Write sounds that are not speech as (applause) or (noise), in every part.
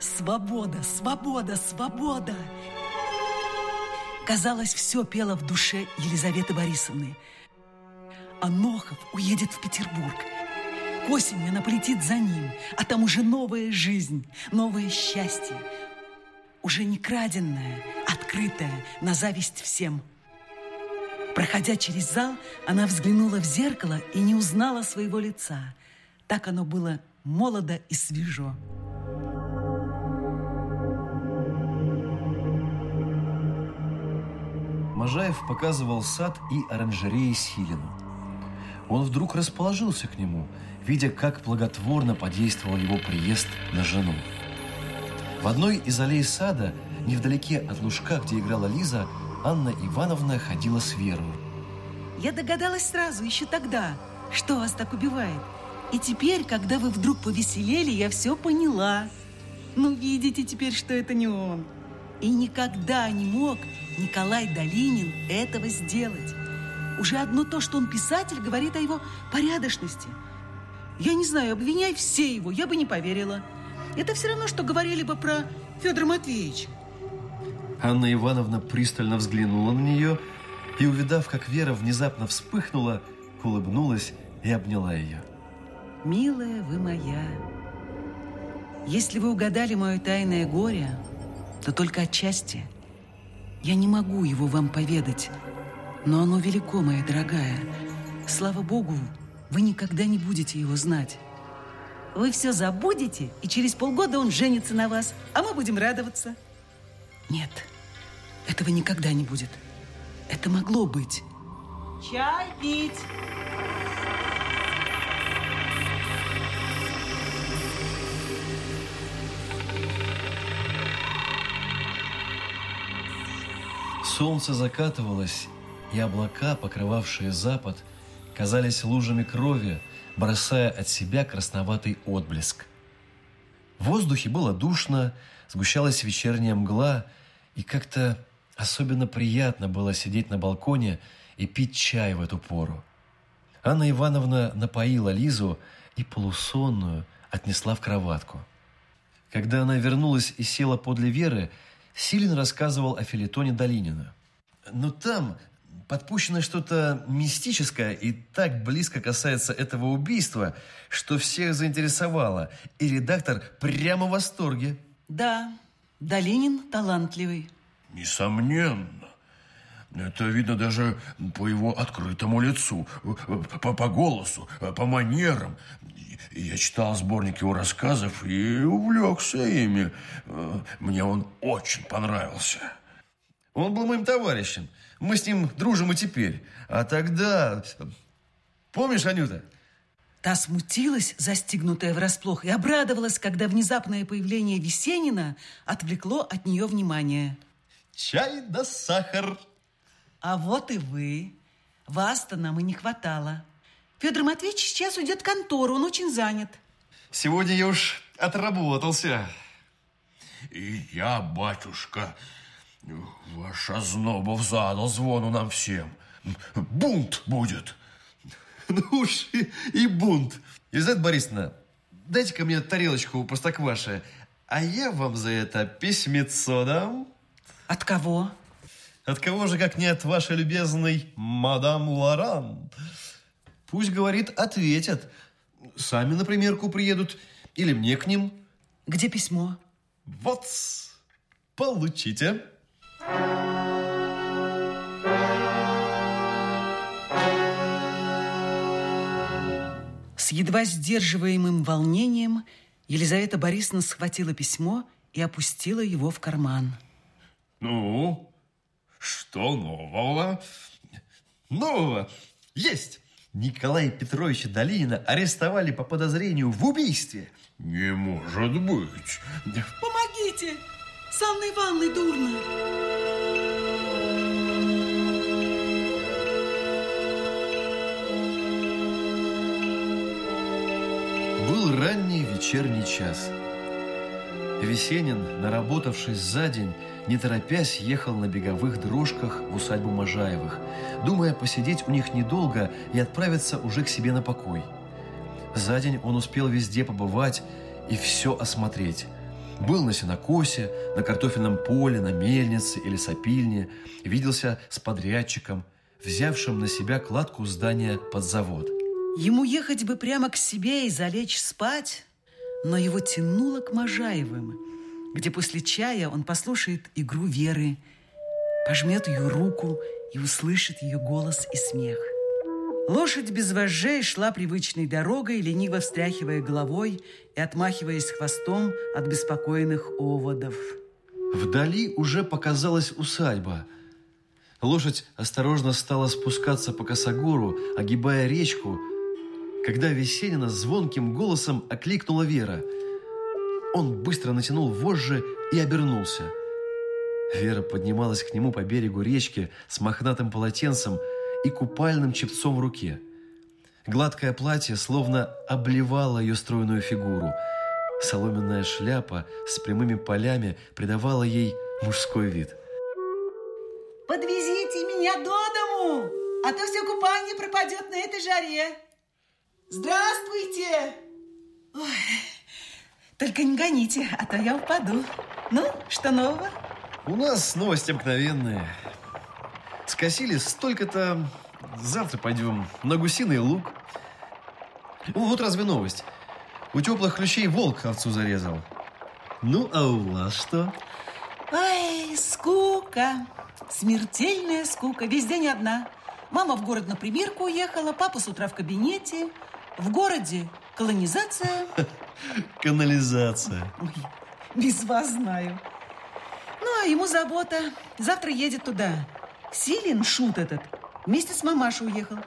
Свобода, свобода, свобода! Казалось, все пело в душе Елизаветы Борисовны. А Нохов уедет в Петербург. К осени она полетит за ним, а там уже новая жизнь, новое счастье. Уже не краденное, открытое, на зависть всем. Проходя через зал, она взглянула в зеркало и не узнала своего лица. Так оно было молодо и свежо. Можаев показывал сад и оранжереи Силину. Он вдруг расположился к нему, видя, как благотворно подействовал его приезд на жену. В одной из аллей сада, невдалеке от лужка, где играла Лиза, Анна Ивановна ходила с Верой. Я догадалась сразу, еще тогда, что вас так убивает. И теперь, когда вы вдруг повеселели, я все поняла. Ну, видите теперь, что это не он. И никогда не мог Николай Долинин этого сделать. Уже одно то, что он писатель, говорит о его порядочности. Я не знаю, обвиняй все его, я бы не поверила. Это все равно, что говорили бы про Федора Матвеевича. Анна Ивановна пристально взглянула на нее и, увидав, как Вера внезапно вспыхнула, улыбнулась и обняла ее. Милая вы моя, если вы угадали мое тайное горе, то только отчасти. Я не могу его вам поведать, но оно велико, моя дорогая. Слава Богу, вы никогда не будете его знать. Вы все забудете, и через полгода он женится на вас, а мы будем радоваться. Нет, этого никогда не будет. Это могло быть. Чай пить. Солнце закатывалось, и облака, покрывавшие запад, казались лужами крови, бросая от себя красноватый отблеск. В воздухе было душно, сгущалась вечерняя мгла, и как-то особенно приятно было сидеть на балконе и пить чай в эту пору. Анна Ивановна напоила Лизу и полусонную отнесла в кроватку. Когда она вернулась и села подле Веры, Силин рассказывал о филитоне Долинина. Но там подпущено что-то мистическое и так близко касается этого убийства, что всех заинтересовало. И редактор прямо в восторге. Да, Долинин талантливый. Несомненно. Это видно даже по его открытому лицу, по, по голосу, по манерам. Я читал сборник его рассказов и увлекся ими. Мне он очень понравился. Он был моим товарищем. Мы с ним дружим и теперь. А тогда... Помнишь, Анюта? Та смутилась, застигнутая врасплох, и обрадовалась, когда внезапное появление Весенина отвлекло от нее внимание. Чай да сахар. А вот и вы. Вас-то нам и не хватало. Федор Матвеевич сейчас уйдет в контору, он очень занят. Сегодня я уж отработался. И я, батюшка, Ваш Ознобов задал звону нам всем. Бунт будет. Ну уж и, и бунт. Елизавета Борисовна, дайте-ка мне тарелочку простокваши, а я вам за это письмецо дам. От кого? От кого же, как не от вашей любезной мадам Лоран? Пусть, говорит, ответят. Сами на примерку приедут или мне к ним. Где письмо? Вот, получите. С едва сдерживаемым волнением Елизавета Борисовна схватила письмо и опустила его в карман. Ну, что нового? Нового есть! Николая Петровича Долинина арестовали по подозрению в убийстве. Не может быть. Помогите! С Анной Ивановной дурно. Был ранний вечерний час. Весенин, наработавшись за день, не торопясь, ехал на беговых дрожках в усадьбу Можаевых, думая посидеть у них недолго и отправиться уже к себе на покой. За день он успел везде побывать и все осмотреть. Был на сенокосе, на картофельном поле, на мельнице или сопильне, виделся с подрядчиком, взявшим на себя кладку здания под завод. Ему ехать бы прямо к себе и залечь спать, но его тянуло к Можаевым, где после чая он послушает игру Веры, пожмет ее руку и услышит ее голос и смех. Лошадь без вожжей шла привычной дорогой, лениво встряхивая головой и отмахиваясь хвостом от беспокойных оводов. Вдали уже показалась усадьба. Лошадь осторожно стала спускаться по косогору, огибая речку, когда Весенина звонким голосом окликнула Вера. Он быстро натянул вожжи и обернулся. Вера поднималась к нему по берегу речки с мохнатым полотенцем и купальным чепцом в руке. Гладкое платье словно обливало ее стройную фигуру. Соломенная шляпа с прямыми полями придавала ей мужской вид. «Подвезите меня до дому, а то все купание пропадет на этой жаре!» Здравствуйте! Ой, только не гоните, а то я упаду. Ну, что нового? У нас новости обыкновенные. Скосили столько-то... Завтра пойдем на гусиный луг. Вот разве новость. У теплых ключей волк овцу зарезал. Ну, а у вас что? Ой, скука. Смертельная скука. Везде не одна. Мама в город на примерку уехала, папа с утра в кабинете. В городе колонизация. (laughs) Канализация. Ой, без вас знаю. Ну, а ему забота. Завтра едет туда. Силин, шут этот, вместе с мамашей уехал.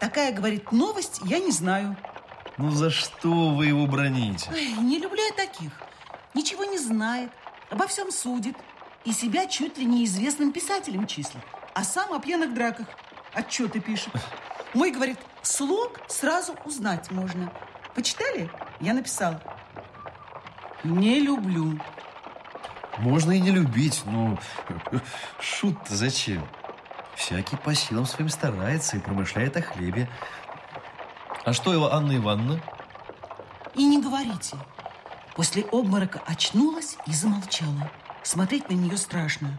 Такая, говорит, новость я не знаю. Ну, за что вы его броните? Ой, не люблю я таких. Ничего не знает, обо всем судит. И себя чуть ли неизвестным писателем числит. А сам о пьяных драках отчеты пишет. (laughs) Мой, говорит, слог сразу узнать можно. Почитали? Я написал. Не люблю. Можно и не любить, но шут зачем? Всякий по силам своим старается и промышляет о хлебе. А что его Анна Ивановна? И не говорите. После обморока очнулась и замолчала. Смотреть на нее страшно.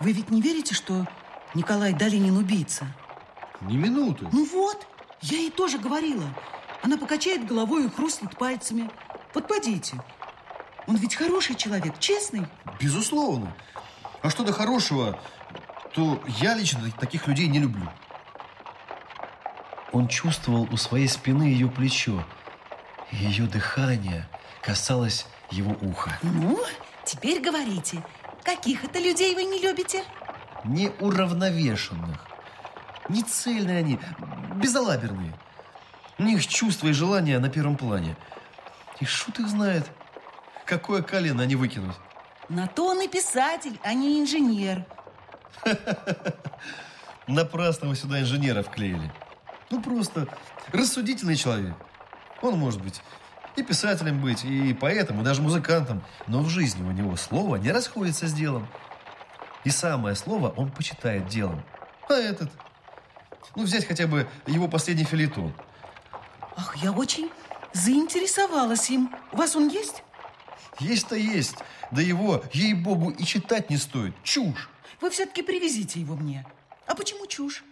Вы ведь не верите, что Николай Долинин убийца? Ни минуты. Ну вот, я ей тоже говорила. Она покачает головой и хрустнет пальцами. Подпадите. Он ведь хороший человек, честный. Безусловно. А что до хорошего, то я лично таких людей не люблю. Он чувствовал у своей спины ее плечо. Ее дыхание касалось его уха. Ну, теперь говорите, каких это людей вы не любите? Неуравновешенных. Не цельные они, безалаберные. У них чувства и желания на первом плане. И шут их знает, какое колено они выкинут. На то он и писатель, а не инженер. (laughs) Напрасно вы сюда инженера вклеили. Ну, просто рассудительный человек. Он может быть и писателем быть, и поэтом, и даже музыкантом. Но в жизни у него слово не расходится с делом. И самое слово он почитает делом. А этот? Ну, взять хотя бы его последний филитон. Ах, я очень заинтересовалась им. У вас он есть? Есть-то есть. Да его, ей-богу, и читать не стоит. Чушь. Вы все-таки привезите его мне. А почему чушь?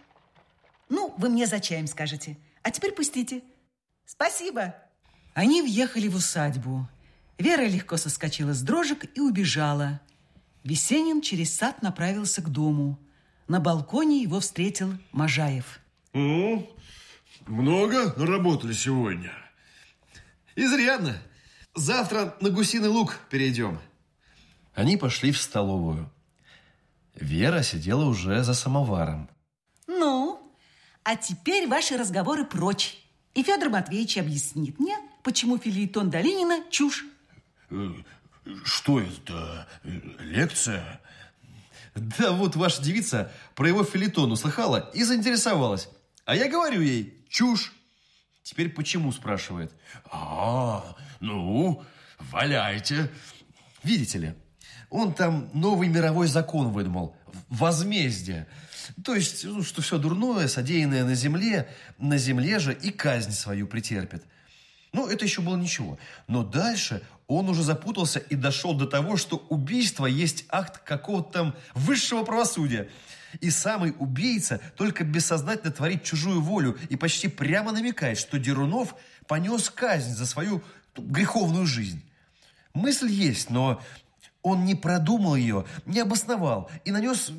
Ну, вы мне за чаем скажете. А теперь пустите. Спасибо. Они въехали в усадьбу. Вера легко соскочила с дрожек и убежала. Весенин через сад направился к дому. На балконе его встретил Можаев. Ну, много наработали сегодня? Изрядно. Завтра на гусиный луг перейдем. Они пошли в столовую. Вера сидела уже за самоваром. Ну, а теперь ваши разговоры прочь. И Федор Матвеевич объяснит мне, почему филеетон Долинина чушь. Э, Что это? Лекция? (laughs) Да вот ваша девица про его филитон услыхала и заинтересовалась. А я говорю ей, чушь. Теперь почему, спрашивает. А, ну, валяйте. Видите ли, он там новый мировой закон выдумал. Возмездие. То есть, ну, что все дурное, содеянное на земле, на земле же и казнь свою претерпит. Ну, это еще было ничего. Но дальше он уже запутался и дошел до того, что убийство есть акт какого-то там высшего правосудия. И самый убийца только бессознательно творит чужую волю и почти прямо намекает, что Дерунов понес казнь за свою ну, греховную жизнь. Мысль есть, но он не продумал ее, не обосновал и нанес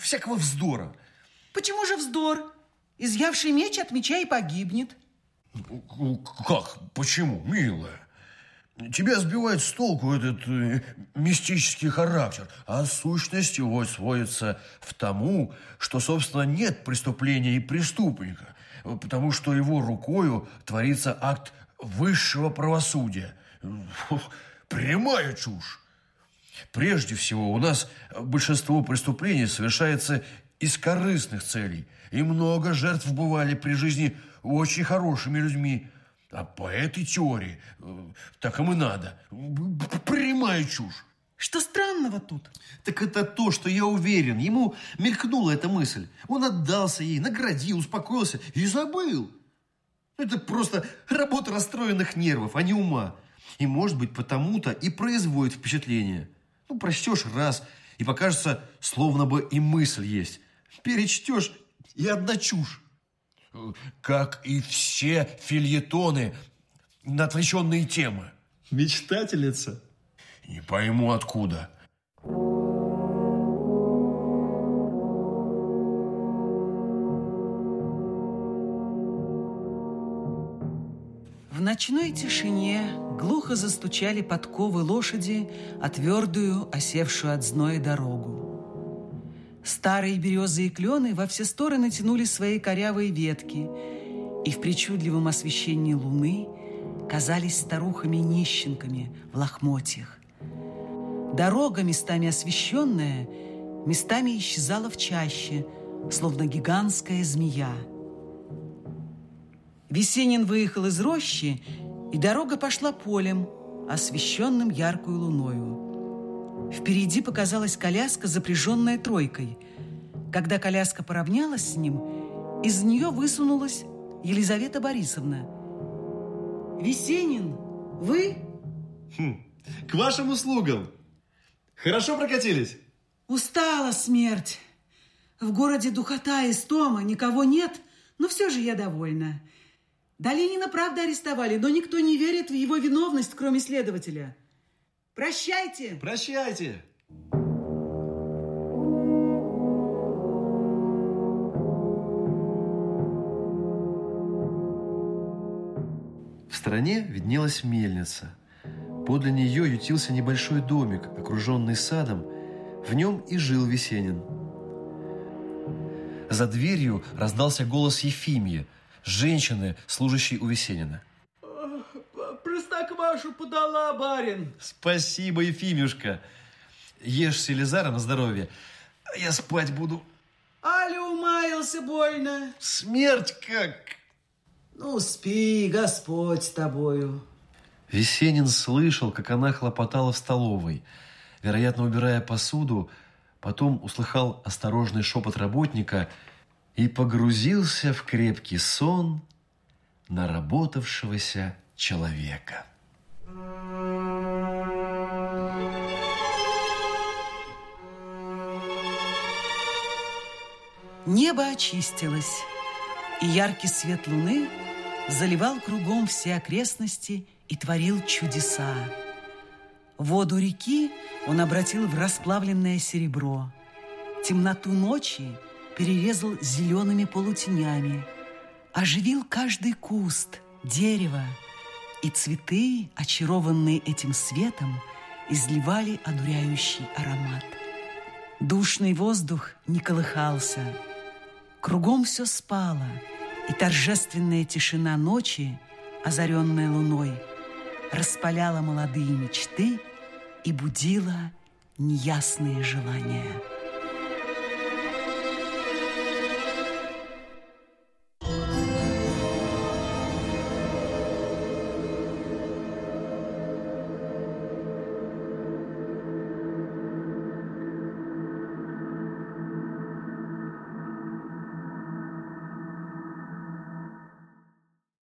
всякого вздора. Почему же вздор? Изъявший меч от меча и погибнет. Как? Почему, милая? Тебя сбивает с толку этот э, мистический характер, а сущность его сводится в тому, что, собственно, нет преступления и преступника, потому что его рукою творится акт высшего правосудия. Прямая чушь. Прежде всего, у нас большинство преступлений совершается из корыстных целей, и много жертв бывали при жизни очень хорошими людьми. А по этой теории э, так им и надо. Прямая чушь. Что странного тут? Так это то, что я уверен. Ему мелькнула эта мысль. Он отдался ей, наградил, успокоился и забыл. Это просто работа расстроенных нервов, а не ума. И, может быть, потому-то и производит впечатление. Ну, прочтешь раз, и покажется, словно бы и мысль есть. Перечтешь, и одна чушь. Как и все фильетоны на отвлеченные темы. Мечтательница? Не пойму, откуда. В ночной тишине глухо застучали подковы лошади о твердую, осевшую от зноя дорогу. Старые березы и клены во все стороны тянули свои корявые ветки, и в причудливом освещении луны казались старухами-нищенками в лохмотьях. Дорога, местами освещенная, местами исчезала в чаще, словно гигантская змея – Весенин выехал из рощи, и дорога пошла полем, освещенным яркую луною. Впереди показалась коляска, запряженная тройкой. Когда коляска поравнялась с ним, из нее высунулась Елизавета Борисовна. «Весенин, вы?» хм, «К вашим услугам! Хорошо прокатились?» «Устала смерть. В городе духота и стома, никого нет, но все же я довольна. Долинина правда арестовали, но никто не верит в его виновность, кроме следователя. Прощайте. Прощайте. В стране виднелась мельница. Подле нее ютился небольшой домик, окруженный садом. В нем и жил Весенин. За дверью раздался голос Ефимии – женщины, служащей у Весенина. Простоквашу подала, барин. Спасибо, Ефимюшка. Ешь Селизара на здоровье, а я спать буду. Аля умаялся больно. Смерть как? Ну, спи, Господь с тобою. Весенин слышал, как она хлопотала в столовой, вероятно, убирая посуду, потом услыхал осторожный шепот работника – и погрузился в крепкий сон наработавшегося человека. Небо очистилось, и яркий свет луны заливал кругом все окрестности и творил чудеса. Воду реки он обратил в расплавленное серебро. Темноту ночи – перерезал зелеными полутенями, оживил каждый куст, дерево, и цветы, очарованные этим светом, изливали одуряющий аромат. Душный воздух не колыхался, кругом все спало, и торжественная тишина ночи, озаренная луной, распаляла молодые мечты и будила неясные желания.